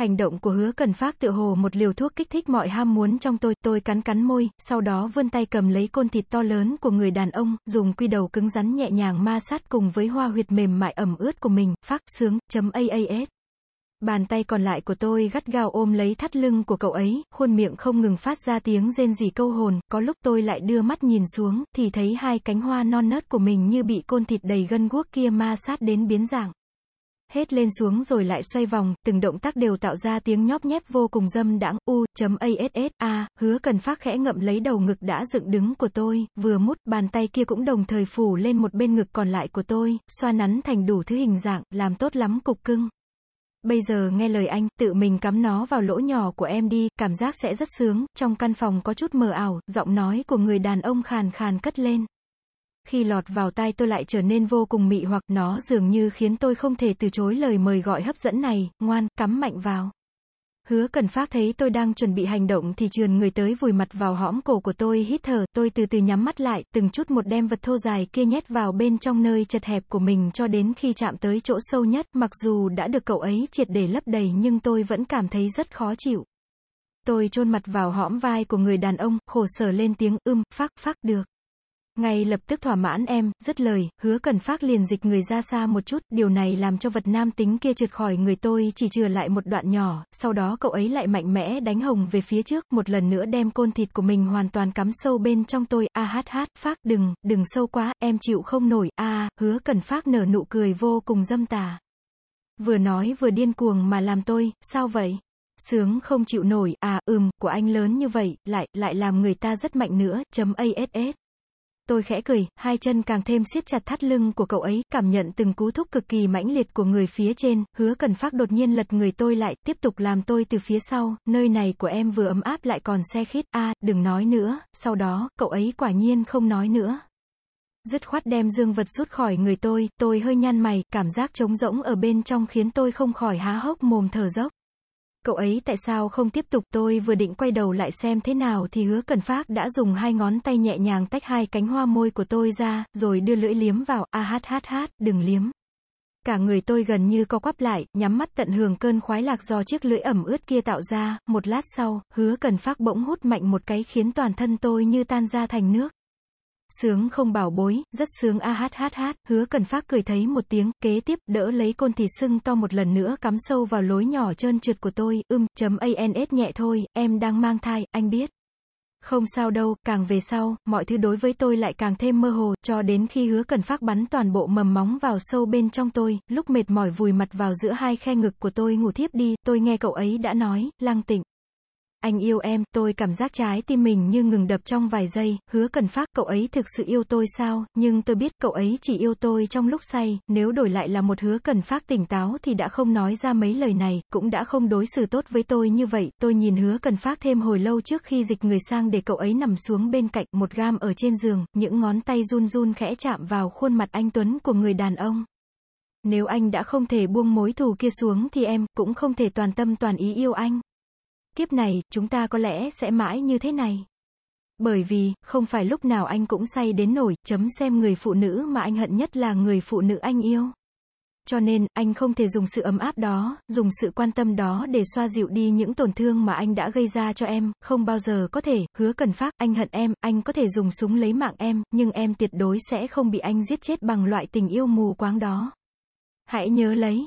Hành động của hứa cần phát tựa hồ một liều thuốc kích thích mọi ham muốn trong tôi, tôi cắn cắn môi, sau đó vươn tay cầm lấy côn thịt to lớn của người đàn ông, dùng quy đầu cứng rắn nhẹ nhàng ma sát cùng với hoa huyệt mềm mại ẩm ướt của mình, phát sướng, chấm AAS. Bàn tay còn lại của tôi gắt gao ôm lấy thắt lưng của cậu ấy, khuôn miệng không ngừng phát ra tiếng rên rỉ câu hồn, có lúc tôi lại đưa mắt nhìn xuống, thì thấy hai cánh hoa non nớt của mình như bị côn thịt đầy gân guốc kia ma sát đến biến dạng. Hết lên xuống rồi lại xoay vòng, từng động tác đều tạo ra tiếng nhóp nhép vô cùng dâm đãng, u.ass, a, hứa cần phát khẽ ngậm lấy đầu ngực đã dựng đứng của tôi, vừa mút, bàn tay kia cũng đồng thời phủ lên một bên ngực còn lại của tôi, xoa nắn thành đủ thứ hình dạng, làm tốt lắm cục cưng. Bây giờ nghe lời anh, tự mình cắm nó vào lỗ nhỏ của em đi, cảm giác sẽ rất sướng, trong căn phòng có chút mờ ảo, giọng nói của người đàn ông khàn khàn cất lên. Khi lọt vào tai tôi lại trở nên vô cùng mị hoặc nó dường như khiến tôi không thể từ chối lời mời gọi hấp dẫn này, ngoan, cắm mạnh vào. Hứa cần phát thấy tôi đang chuẩn bị hành động thì trườn người tới vùi mặt vào hõm cổ của tôi hít thở, tôi từ từ nhắm mắt lại, từng chút một đem vật thô dài kia nhét vào bên trong nơi chật hẹp của mình cho đến khi chạm tới chỗ sâu nhất, mặc dù đã được cậu ấy triệt để lấp đầy nhưng tôi vẫn cảm thấy rất khó chịu. Tôi chôn mặt vào hõm vai của người đàn ông, khổ sở lên tiếng ưm, phác phác được. Ngay lập tức thỏa mãn em, dứt lời, hứa cần phát liền dịch người ra xa một chút, điều này làm cho vật nam tính kia trượt khỏi người tôi chỉ chừa lại một đoạn nhỏ, sau đó cậu ấy lại mạnh mẽ đánh hồng về phía trước, một lần nữa đem côn thịt của mình hoàn toàn cắm sâu bên trong tôi, a hát hát, phát, đừng, đừng sâu quá, em chịu không nổi, a hứa cần phát nở nụ cười vô cùng dâm tà. Vừa nói vừa điên cuồng mà làm tôi, sao vậy? Sướng không chịu nổi, à, ừm, của anh lớn như vậy, lại, lại làm người ta rất mạnh nữa, chấm ASS. Tôi khẽ cười, hai chân càng thêm siết chặt thắt lưng của cậu ấy, cảm nhận từng cú thúc cực kỳ mãnh liệt của người phía trên, hứa cần phát đột nhiên lật người tôi lại, tiếp tục làm tôi từ phía sau, nơi này của em vừa ấm áp lại còn xe khít, a đừng nói nữa, sau đó, cậu ấy quả nhiên không nói nữa. Dứt khoát đem dương vật rút khỏi người tôi, tôi hơi nhăn mày, cảm giác trống rỗng ở bên trong khiến tôi không khỏi há hốc mồm thở dốc. Cậu ấy tại sao không tiếp tục tôi vừa định quay đầu lại xem thế nào thì hứa cần phát đã dùng hai ngón tay nhẹ nhàng tách hai cánh hoa môi của tôi ra, rồi đưa lưỡi liếm vào, a hát hát hát, đừng liếm. Cả người tôi gần như co quắp lại, nhắm mắt tận hưởng cơn khoái lạc do chiếc lưỡi ẩm ướt kia tạo ra, một lát sau, hứa cần phát bỗng hút mạnh một cái khiến toàn thân tôi như tan ra thành nước. Sướng không bảo bối, rất sướng a hát hát hát, hứa cần phát cười thấy một tiếng, kế tiếp, đỡ lấy côn thịt sưng to một lần nữa cắm sâu vào lối nhỏ trơn trượt của tôi, ưm, chấm ans nhẹ thôi, em đang mang thai, anh biết. Không sao đâu, càng về sau, mọi thứ đối với tôi lại càng thêm mơ hồ, cho đến khi hứa cần phát bắn toàn bộ mầm móng vào sâu bên trong tôi, lúc mệt mỏi vùi mặt vào giữa hai khe ngực của tôi ngủ thiếp đi, tôi nghe cậu ấy đã nói, lăng tịnh. Anh yêu em, tôi cảm giác trái tim mình như ngừng đập trong vài giây, hứa cần phát, cậu ấy thực sự yêu tôi sao, nhưng tôi biết cậu ấy chỉ yêu tôi trong lúc say, nếu đổi lại là một hứa cần phát tỉnh táo thì đã không nói ra mấy lời này, cũng đã không đối xử tốt với tôi như vậy, tôi nhìn hứa cần phát thêm hồi lâu trước khi dịch người sang để cậu ấy nằm xuống bên cạnh, một gam ở trên giường, những ngón tay run run khẽ chạm vào khuôn mặt anh Tuấn của người đàn ông. Nếu anh đã không thể buông mối thù kia xuống thì em, cũng không thể toàn tâm toàn ý yêu anh kiếp này, chúng ta có lẽ sẽ mãi như thế này. Bởi vì, không phải lúc nào anh cũng say đến nổi, chấm xem người phụ nữ mà anh hận nhất là người phụ nữ anh yêu. Cho nên, anh không thể dùng sự ấm áp đó, dùng sự quan tâm đó để xoa dịu đi những tổn thương mà anh đã gây ra cho em, không bao giờ có thể, hứa cần phát, anh hận em, anh có thể dùng súng lấy mạng em, nhưng em tuyệt đối sẽ không bị anh giết chết bằng loại tình yêu mù quáng đó. Hãy nhớ lấy.